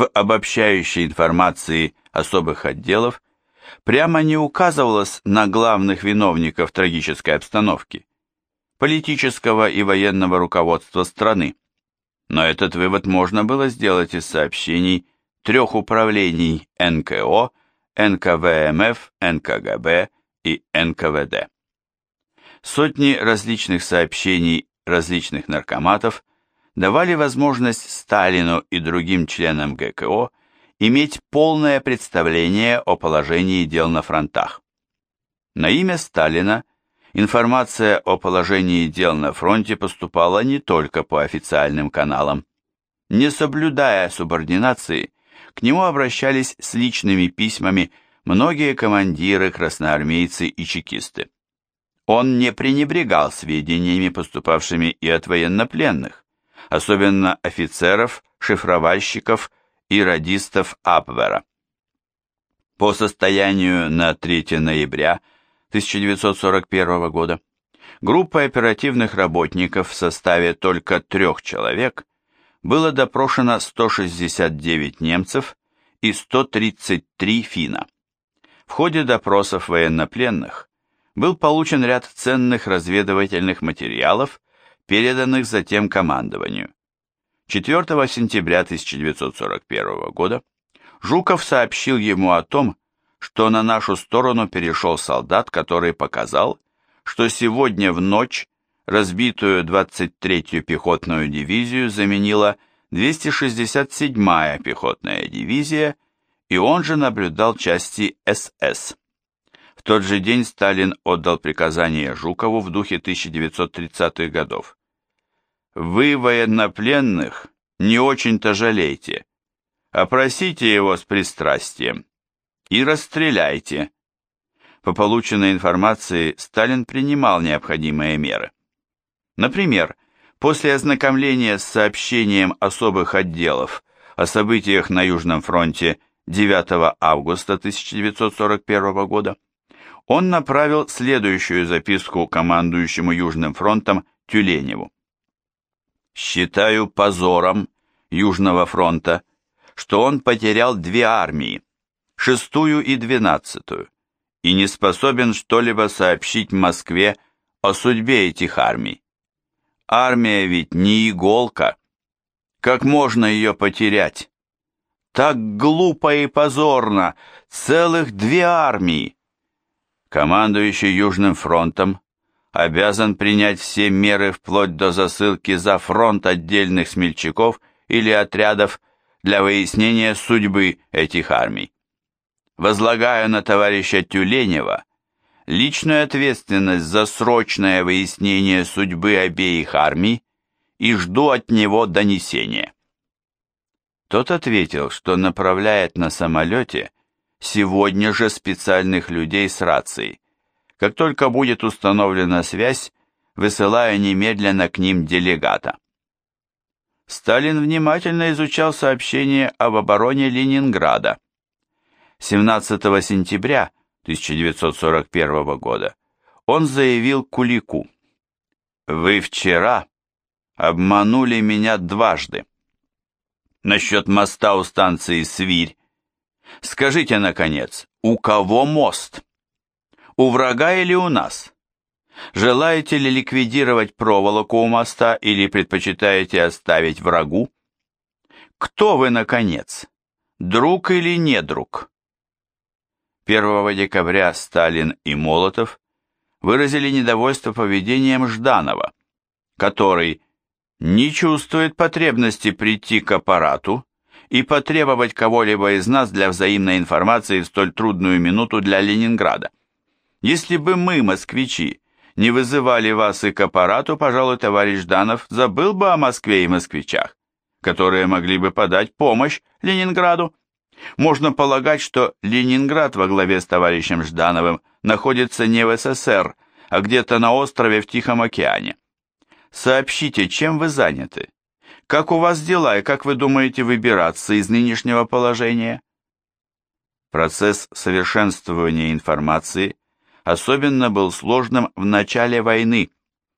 в обобщающей информации особых отделов прямо не указывалось на главных виновников трагической обстановки, политического и военного руководства страны. Но этот вывод можно было сделать из сообщений трех управлений НКО, НКВМФ, НКГБ и НКВД. Сотни различных сообщений различных наркоматов давали возможность Сталину и другим членам ГКО иметь полное представление о положении дел на фронтах. На имя Сталина информация о положении дел на фронте поступала не только по официальным каналам. Не соблюдая субординации, к нему обращались с личными письмами многие командиры, красноармейцы и чекисты. Он не пренебрегал сведениями, поступавшими и от военнопленных, особенно офицеров, шифровальщиков и радистов Абвера. По состоянию на 3 ноября 1941 года группа оперативных работников в составе только трех человек было допрошено 169 немцев и 133 финна. В ходе допросов военнопленных был получен ряд ценных разведывательных материалов, переданных затем командованию. 4 сентября 1941 года Жуков сообщил ему о том, что на нашу сторону перешел солдат, который показал, что сегодня в ночь разбитую 23-ю пехотную дивизию заменила 267-я пехотная дивизия, и он же наблюдал части СС. В тот же день Сталин отдал приказание Жукову в духе 1930-х годов. «Вы, военнопленных, не очень-то жалейте. Опросите его с пристрастием и расстреляйте». По полученной информации Сталин принимал необходимые меры. Например, после ознакомления с сообщением особых отделов о событиях на Южном фронте 9 августа 1941 года, он направил следующую записку командующему Южным фронтом Тюленеву. «Считаю позором Южного фронта, что он потерял две армии, шестую и двенадцатую, и не способен что-либо сообщить Москве о судьбе этих армий. Армия ведь не иголка. Как можно ее потерять? Так глупо и позорно. Целых две армии. Командующий Южным фронтом обязан принять все меры вплоть до засылки за фронт отдельных смельчаков или отрядов для выяснения судьбы этих армий. Возлагаю на товарища Тюленева личную ответственность за срочное выяснение судьбы обеих армий и жду от него донесения. Тот ответил, что направляет на самолете сегодня же специальных людей с рацией. Как только будет установлена связь, высылая немедленно к ним делегата. Сталин внимательно изучал сообщение об обороне Ленинграда. 17 сентября 1941 года, он заявил Кулику, «Вы вчера обманули меня дважды. Насчет моста у станции Свирь. Скажите, наконец, у кого мост? У врага или у нас? Желаете ли ликвидировать проволоку у моста или предпочитаете оставить врагу? Кто вы, наконец? Друг или не друг? 1 декабря Сталин и Молотов выразили недовольство поведением Жданова, который не чувствует потребности прийти к аппарату и потребовать кого-либо из нас для взаимной информации в столь трудную минуту для Ленинграда. Если бы мы, москвичи, не вызывали вас и к аппарату, пожалуй, товарищ Жданов забыл бы о Москве и москвичах, которые могли бы подать помощь Ленинграду. Можно полагать, что Ленинград во главе с товарищем Ждановым находится не в СССР, а где-то на острове в Тихом океане. Сообщите, чем вы заняты? Как у вас дела и как вы думаете выбираться из нынешнего положения? Процесс совершенствования информации особенно был сложным в начале войны,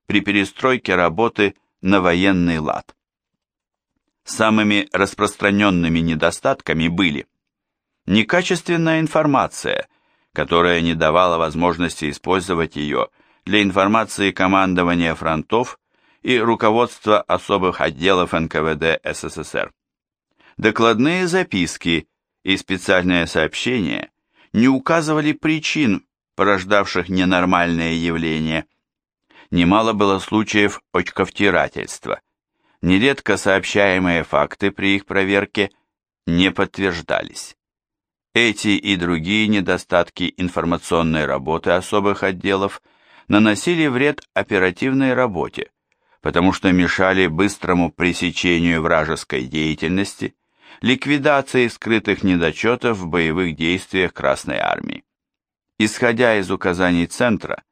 при перестройке работы на военный лад. Самыми распространенными недостатками были некачественная информация, которая не давала возможности использовать ее для информации командования фронтов и руководства особых отделов НКВД СССР. Докладные записки и специальные сообщения не указывали причин, порождавших ненормальные явления. Немало было случаев очковтирательства. Нередко сообщаемые факты при их проверке не подтверждались. Эти и другие недостатки информационной работы особых отделов наносили вред оперативной работе, потому что мешали быстрому пресечению вражеской деятельности, ликвидации скрытых недочетов в боевых действиях Красной Армии. Исходя из указаний Центра,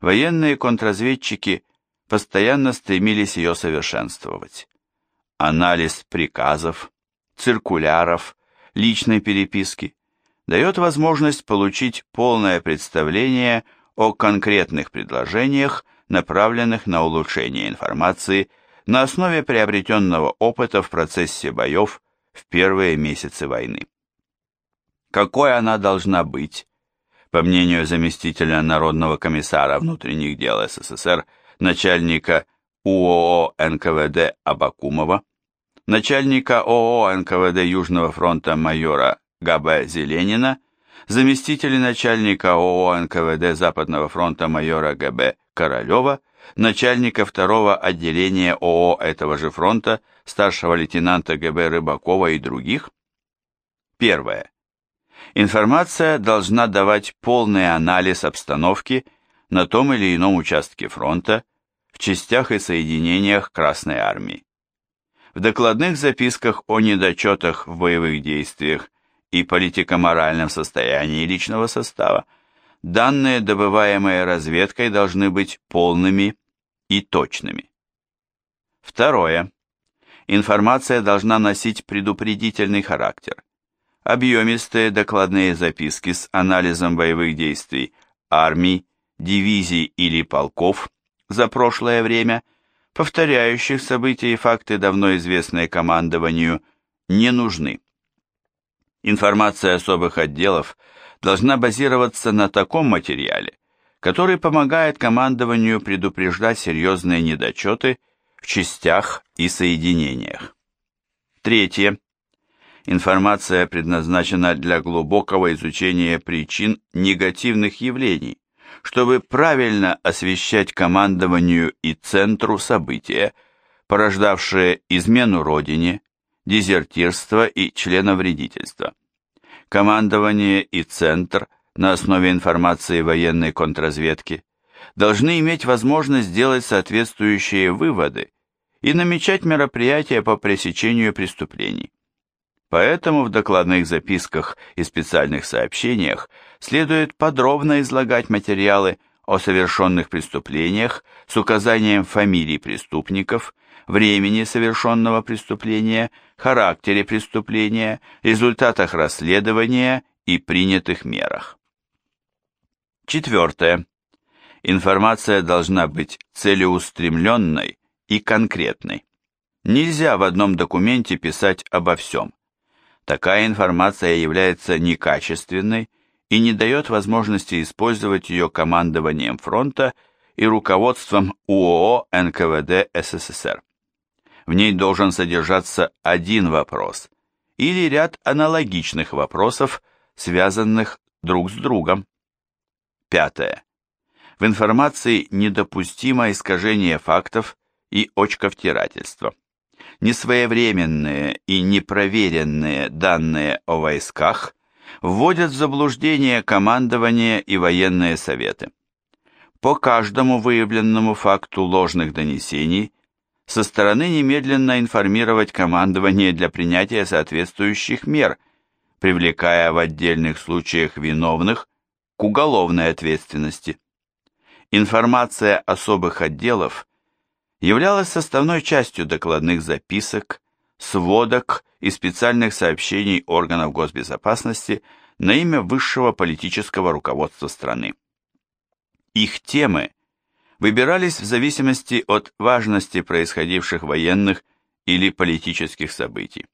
военные контрразведчики постоянно стремились ее совершенствовать. Анализ приказов, циркуляров, личной переписки дает возможность получить полное представление о конкретных предложениях, направленных на улучшение информации на основе приобретенного опыта в процессе боев в первые месяцы войны. Какой она должна быть, по мнению заместителя Народного комиссара внутренних дел СССР, начальника УОО НКВД Абакумова, начальника ООО НКВД Южного фронта майора Г.Б. Зеленина, заместителя начальника ООО НКВД Западного фронта майора Г.Б. Королева, начальника второго отделения ООО этого же фронта старшего лейтенанта ГБ Рыбакова и других? Первое. Информация должна давать полный анализ обстановки на том или ином участке фронта, в частях и соединениях Красной Армии. В докладных записках о недочетах в боевых действиях и политико-моральном состоянии личного состава данные, добываемые разведкой, должны быть полными и точными. Второе. Информация должна носить предупредительный характер. Объемистые докладные записки с анализом боевых действий армий, дивизий или полков за прошлое время, повторяющих события и факты, давно известные командованию, не нужны. Информация особых отделов должна базироваться на таком материале, который помогает командованию предупреждать серьезные недочеты в частях и соединениях. Третье. Информация предназначена для глубокого изучения причин негативных явлений, чтобы правильно освещать командованию и центру события, порождавшие измену Родине, дезертирство и членовредительство. Командование и центр на основе информации военной контрразведки должны иметь возможность сделать соответствующие выводы и намечать мероприятия по пресечению преступлений. Поэтому в докладных записках и специальных сообщениях следует подробно излагать материалы о совершенных преступлениях с указанием фамилий преступников, времени совершенного преступления, характере преступления, результатах расследования и принятых мерах. Четвертое. Информация должна быть целеустремленной и конкретной. Нельзя в одном документе писать обо всем. Такая информация является некачественной и не дает возможности использовать ее командованием фронта и руководством УОО НКВД СССР. В ней должен содержаться один вопрос или ряд аналогичных вопросов, связанных друг с другом. Пятое. В информации недопустимо искажение фактов и очковтирательство. Несвоевременные и непроверенные данные о войсках вводят в заблуждение командование и военные советы. По каждому выявленному факту ложных донесений со стороны немедленно информировать командование для принятия соответствующих мер, привлекая в отдельных случаях виновных к уголовной ответственности. Информация особых отделов являлась составной частью докладных записок, сводок и специальных сообщений органов госбезопасности на имя высшего политического руководства страны. Их темы – выбирались в зависимости от важности происходивших военных или политических событий.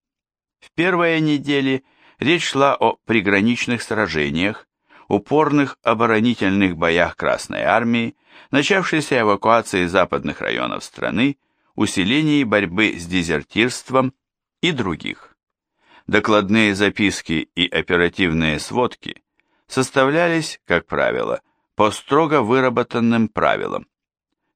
В первые недели речь шла о приграничных сражениях, упорных оборонительных боях Красной Армии, начавшейся эвакуации западных районов страны, усилении борьбы с дезертирством и других. Докладные записки и оперативные сводки составлялись, как правило, по строго выработанным правилам.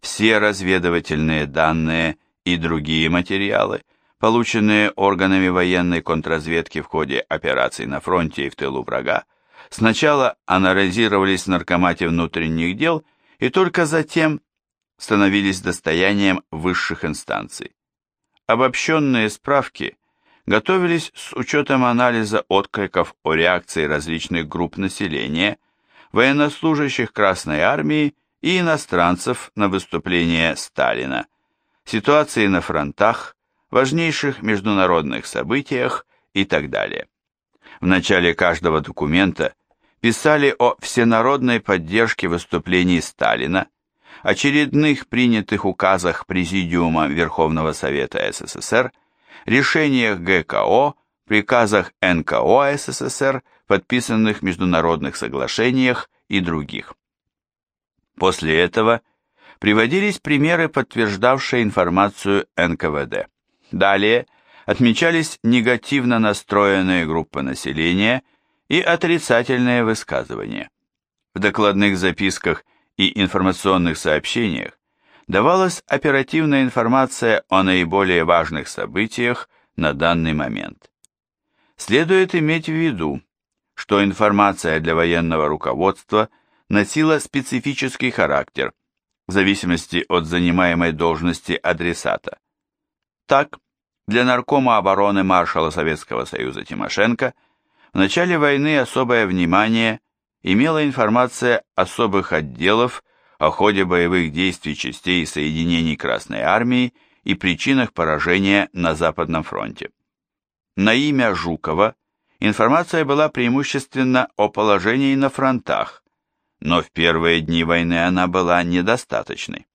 Все разведывательные данные и другие материалы, полученные органами военной контрразведки в ходе операций на фронте и в тылу врага, сначала анализировались в Наркомате внутренних дел и только затем становились достоянием высших инстанций. Обобщенные справки готовились с учетом анализа откликов о реакции различных групп населения, военнослужащих Красной Армии и иностранцев на выступление Сталина, ситуации на фронтах, важнейших международных событиях и так далее. В начале каждого документа писали о всенародной поддержке выступлений Сталина, очередных принятых указах Президиума Верховного Совета СССР, решениях ГКО, приказах НКО СССР, подписанных международных соглашениях и других. После этого приводились примеры, подтверждавшие информацию НКВД. Далее отмечались негативно настроенные группы населения и отрицательные высказывания. В докладных записках и информационных сообщениях давалась оперативная информация о наиболее важных событиях на данный момент. Следует иметь в виду, что информация для военного руководства носила специфический характер в зависимости от занимаемой должности адресата. Так, для наркома обороны маршала Советского Союза Тимошенко в начале войны особое внимание имела информация особых отделов о ходе боевых действий частей и соединений Красной Армии и причинах поражения на Западном фронте. На имя Жукова информация была преимущественно о положении на фронтах, но в первые дни войны она была недостаточной.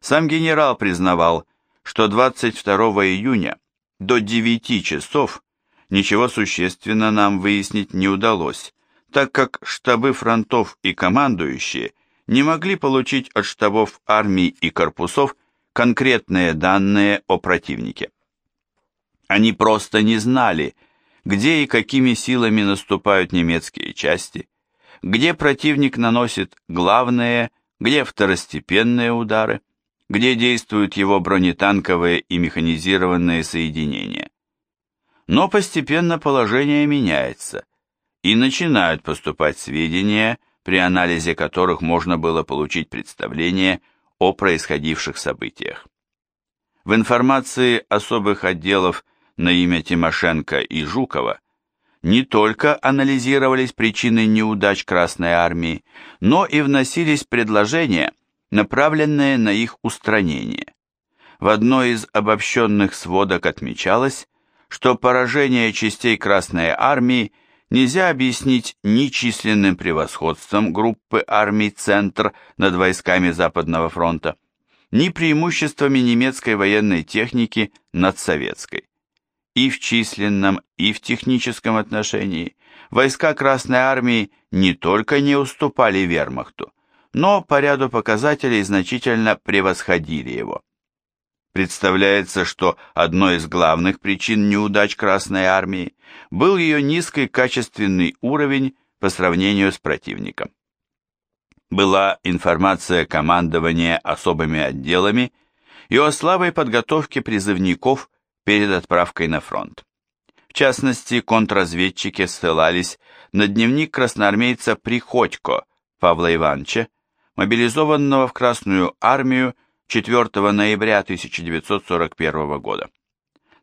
Сам генерал признавал, что 22 июня до 9 часов ничего существенно нам выяснить не удалось, так как штабы фронтов и командующие не могли получить от штабов армий и корпусов конкретные данные о противнике. Они просто не знали, где и какими силами наступают немецкие части, где противник наносит главные, где второстепенные удары, где действуют его бронетанковые и механизированные соединения. Но постепенно положение меняется, и начинают поступать сведения, при анализе которых можно было получить представление о происходивших событиях. В информации особых отделов на имя Тимошенко и Жукова не только анализировались причины неудач Красной Армии, но и вносились предложения, направленные на их устранение. В одной из обобщенных сводок отмечалось, что поражение частей Красной Армии нельзя объяснить ни численным превосходством группы армий «Центр» над войсками Западного фронта, ни преимуществами немецкой военной техники над советской. И в численном, и в техническом отношении войска Красной Армии не только не уступали вермахту, но по ряду показателей значительно превосходили его. Представляется, что одной из главных причин неудач Красной Армии был ее низкий качественный уровень по сравнению с противником. Была информация командования особыми отделами и о слабой подготовке призывников перед отправкой на фронт. В частности, контрразведчики ссылались на дневник красноармейца Приходько Павла Ивановича, мобилизованного в Красную армию 4 ноября 1941 года.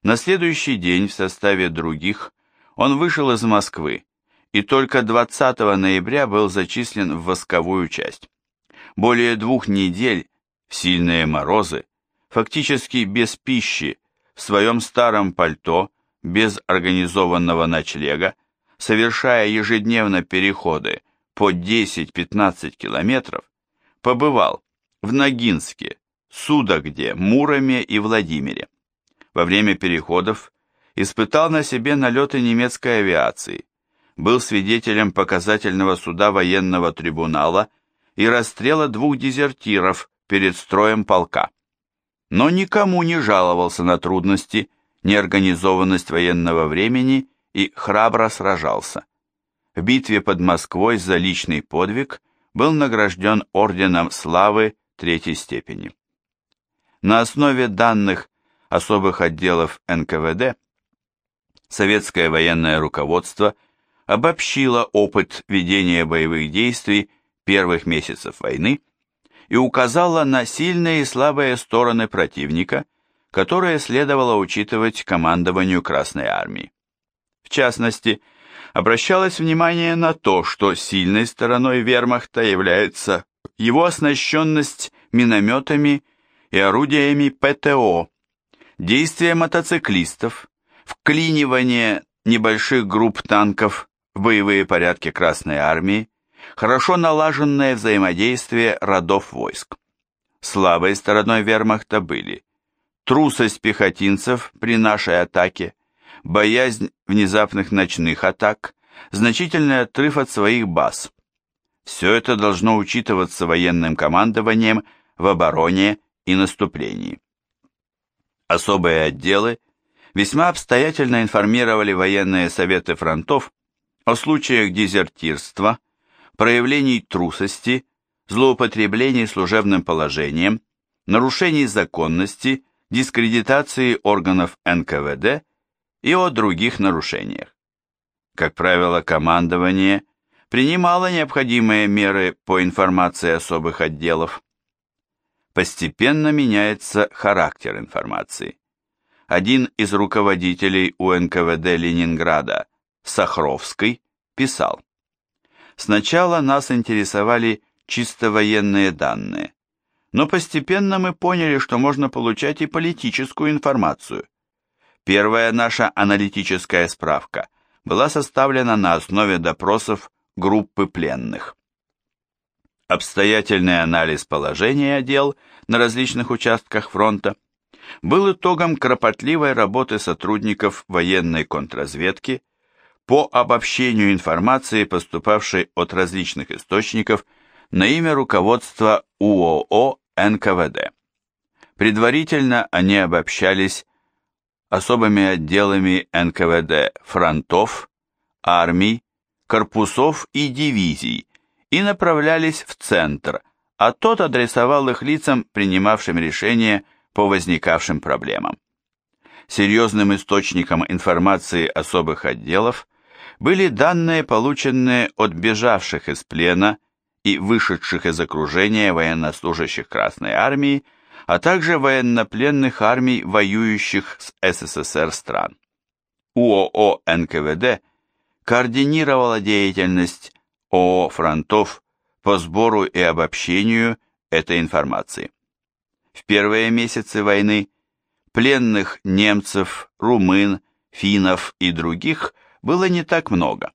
На следующий день в составе других он вышел из Москвы и только 20 ноября был зачислен в восковую часть. Более двух недель сильные морозы, фактически без пищи, в своем старом пальто, без организованного ночлега, совершая ежедневно переходы по 10-15 километров, побывал в Ногинске, Судогде, Муроме и Владимире. во время переходов испытал на себе налеты немецкой авиации, был свидетелем показательного суда военного трибунала и расстрела двух дезертиров перед строем полка. Но никому не жаловался на трудности, неорганизованность военного времени и храбро сражался. В битве под Москвой за личный подвиг был награжден Орденом Славы Третьей степени. На основе данных особых отделов НКВД советское военное руководство обобщило опыт ведения боевых действий первых месяцев войны и указало на сильные и слабые стороны противника, которые следовало учитывать командованию Красной Армии. В частности, обращалось внимание на то, что сильной стороной вермахта является его оснащенность минометами и орудиями ПТО, действия мотоциклистов, вклинивание небольших групп танков в боевые порядки Красной Армии, хорошо налаженное взаимодействие родов войск. Слабой стороной вермахта были трусость пехотинцев при нашей атаке, боязнь внезапных ночных атак, значительный отрыв от своих баз. Все это должно учитываться военным командованием в обороне и наступлении. Особые отделы весьма обстоятельно информировали военные советы фронтов о случаях дезертирства, проявлений трусости, злоупотреблений служебным положением, нарушений законности, дискредитации органов НКВД и о других нарушениях. Как правило, командование принимало необходимые меры по информации особых отделов. Постепенно меняется характер информации. Один из руководителей УНКВД Ленинграда, Сахровский, писал, «Сначала нас интересовали чисто военные данные, но постепенно мы поняли, что можно получать и политическую информацию. Первая наша аналитическая справка была составлена на основе допросов группы пленных. Обстоятельный анализ положения дел на различных участках фронта был итогом кропотливой работы сотрудников военной контрразведки по обобщению информации, поступавшей от различных источников на имя руководства УОО НКВД. Предварительно они обобщались особыми отделами НКВД фронтов, армий, корпусов и дивизий и направлялись в центр, а тот адресовал их лицам, принимавшим решения по возникавшим проблемам. Серьезным источником информации особых отделов были данные, полученные от бежавших из плена и вышедших из окружения военнослужащих Красной Армии а также военнопленных армий воюющих с СССР стран. УОО НКВД координировала деятельность ООО «Фронтов» по сбору и обобщению этой информации. В первые месяцы войны пленных немцев, румын, финнов и других было не так много,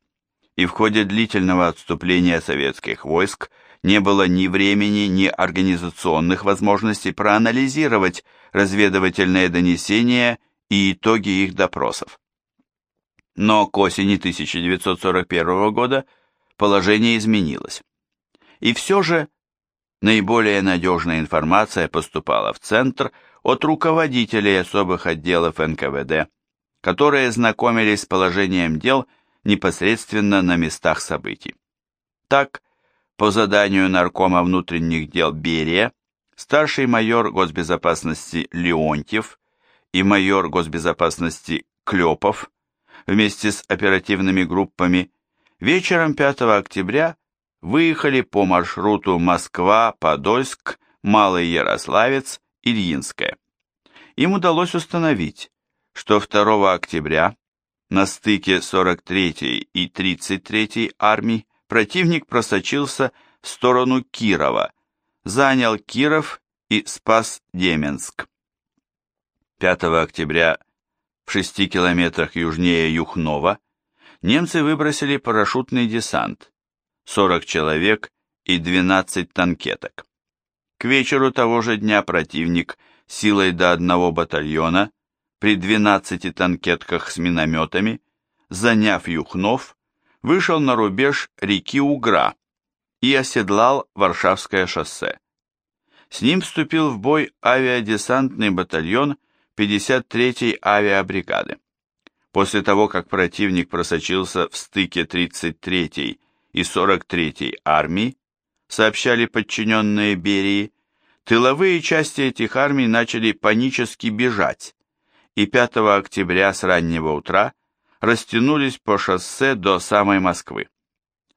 и в ходе длительного отступления советских войск не было ни времени, ни организационных возможностей проанализировать разведывательные донесения и итоги их допросов. Но к осени 1941 года положение изменилось. И все же наиболее надежная информация поступала в Центр от руководителей особых отделов НКВД, которые знакомились с положением дел непосредственно на местах событий. Так, по заданию Наркома внутренних дел Берия, старший майор госбезопасности Леонтьев и майор госбезопасности Клепов вместе с оперативными группами вечером 5 октября выехали по маршруту Москва-Подольск, Малый Ярославец, Ильинское. Им удалось установить, что 2 октября на стыке 43-й и 33-й армий противник просочился в сторону Кирова, занял Киров и спас Деменск. 5 октября в 6 километрах южнее Юхнова немцы выбросили парашютный десант, 40 человек и 12 танкеток. К вечеру того же дня противник силой до одного батальона при 12 танкетках с минометами, заняв Юхнов, вышел на рубеж реки Угра и оседлал Варшавское шоссе. С ним вступил в бой авиадесантный батальон 53-й авиабригады. После того, как противник просочился в стыке 33-й и 43-й армий, сообщали подчиненные Берии, тыловые части этих армий начали панически бежать, и 5 октября с раннего утра растянулись по шоссе до самой Москвы.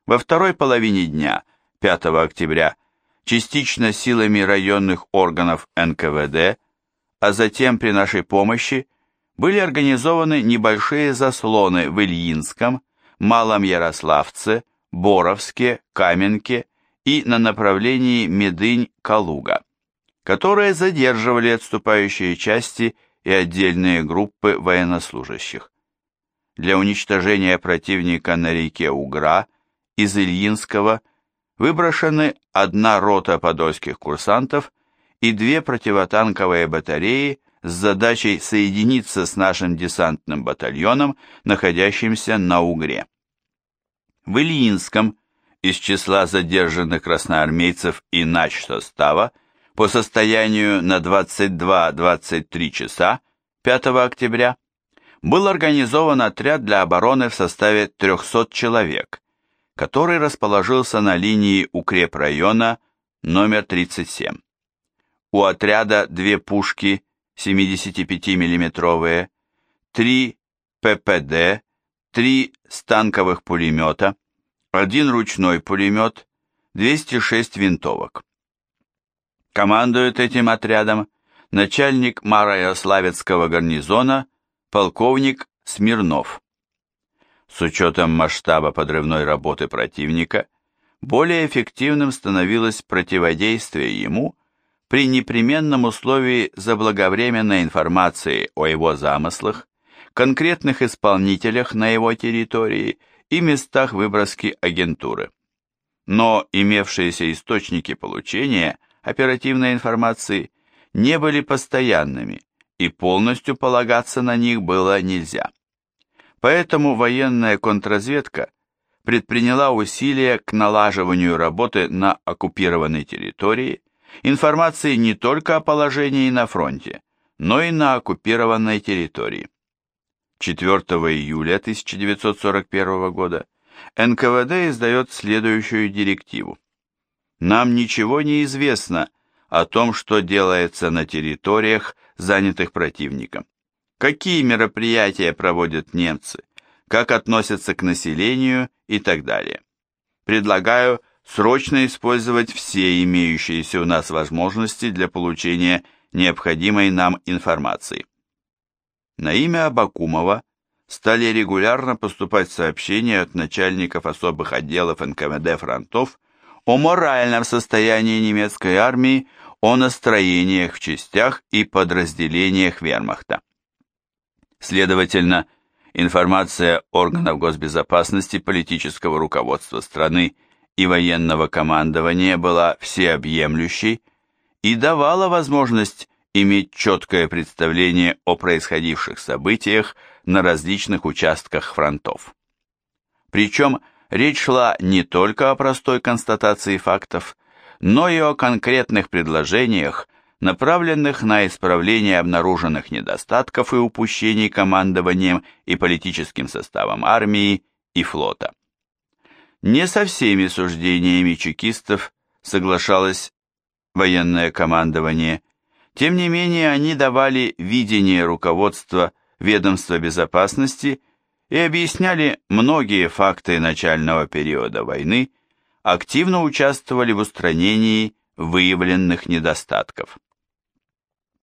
Во второй половине дня, 5 октября, частично силами районных органов НКВД, а затем при нашей помощи были организованы небольшие заслоны в Ильинском, Малом Ярославце, Боровске, Каменке и на направлении Медынь-Калуга, которые задерживали отступающие части и отдельные группы военнослужащих. Для уничтожения противника на реке Угра из Ильинского выброшены одна рота подольских курсантов и две противотанковые батареи с задачей соединиться с нашим десантным батальоном, находящимся на Угре. В Ильинском из числа задержанных красноармейцев и нач состава по состоянию на 22-23 часа 5 октября был организован отряд для обороны в составе 300 человек, который расположился на линии укрепрайона номер 37. У отряда две пушки 75 миллиметровые, три ППД, три станковых пулемета, один ручной пулемет, 206 винтовок. Командует этим отрядом начальник Марояславецкого гарнизона полковник Смирнов. С учетом масштаба подрывной работы противника, более эффективным становилось противодействие ему при непременном условии заблаговременной информации о его замыслах, конкретных исполнителях на его территории и местах выброски агентуры. Но имевшиеся источники получения оперативной информации не были постоянными, и полностью полагаться на них было нельзя. Поэтому военная контрразведка предприняла усилия к налаживанию работы на оккупированной территории, информации не только о положении на фронте, но и на оккупированной территории. 4 июля 1941 года НКВД издает следующую директиву. Нам ничего не известно о том, что делается на территориях, занятых противником. Какие мероприятия проводят немцы, как относятся к населению и так далее. Предлагаю срочно использовать все имеющиеся у нас возможности для получения необходимой нам информации. На имя Абакумова стали регулярно поступать сообщения от начальников особых отделов НКВД фронтов о моральном состоянии немецкой армии, о настроениях в частях и подразделениях вермахта. Следовательно, информация органов госбезопасности, политического руководства страны и военного командования была всеобъемлющей и давала возможность иметь четкое представление о происходивших событиях на различных участках фронтов. Причем речь шла не только о простой констатации фактов, но и о конкретных предложениях, направленных на исправление обнаруженных недостатков и упущений командованием и политическим составом армии и флота. Не со всеми суждениями чекистов соглашалось военное командование, тем не менее они давали видение руководства ведомства безопасности и объясняли многие факты начального периода войны, активно участвовали в устранении выявленных недостатков.